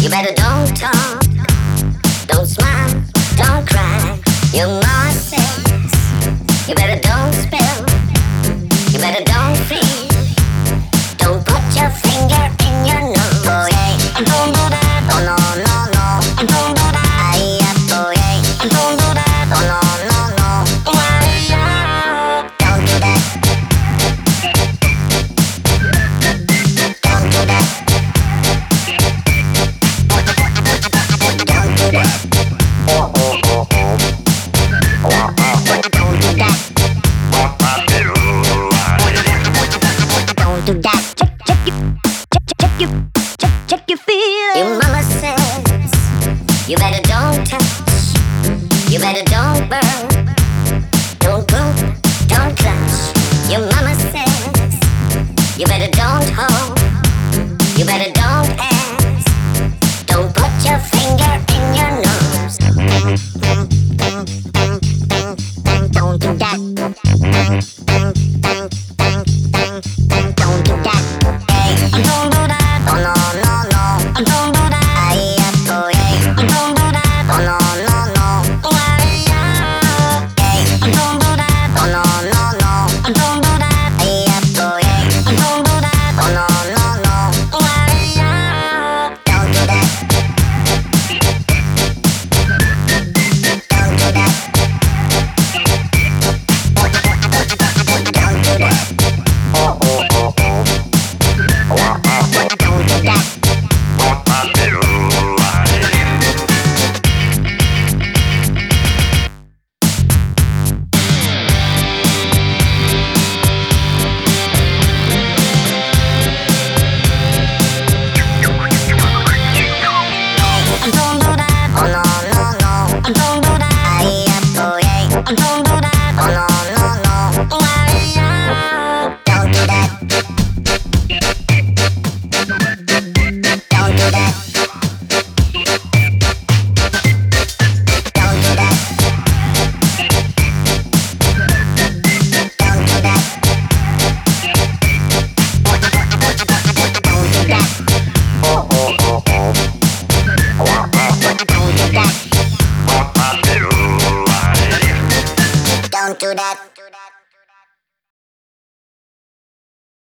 You better don't talk, don't smile. You better don't touch. You better don't burn. Don't grope, don't clutch. Your mama says. You better don't hold. You better don't ask. Don't put your Hola. don't do that.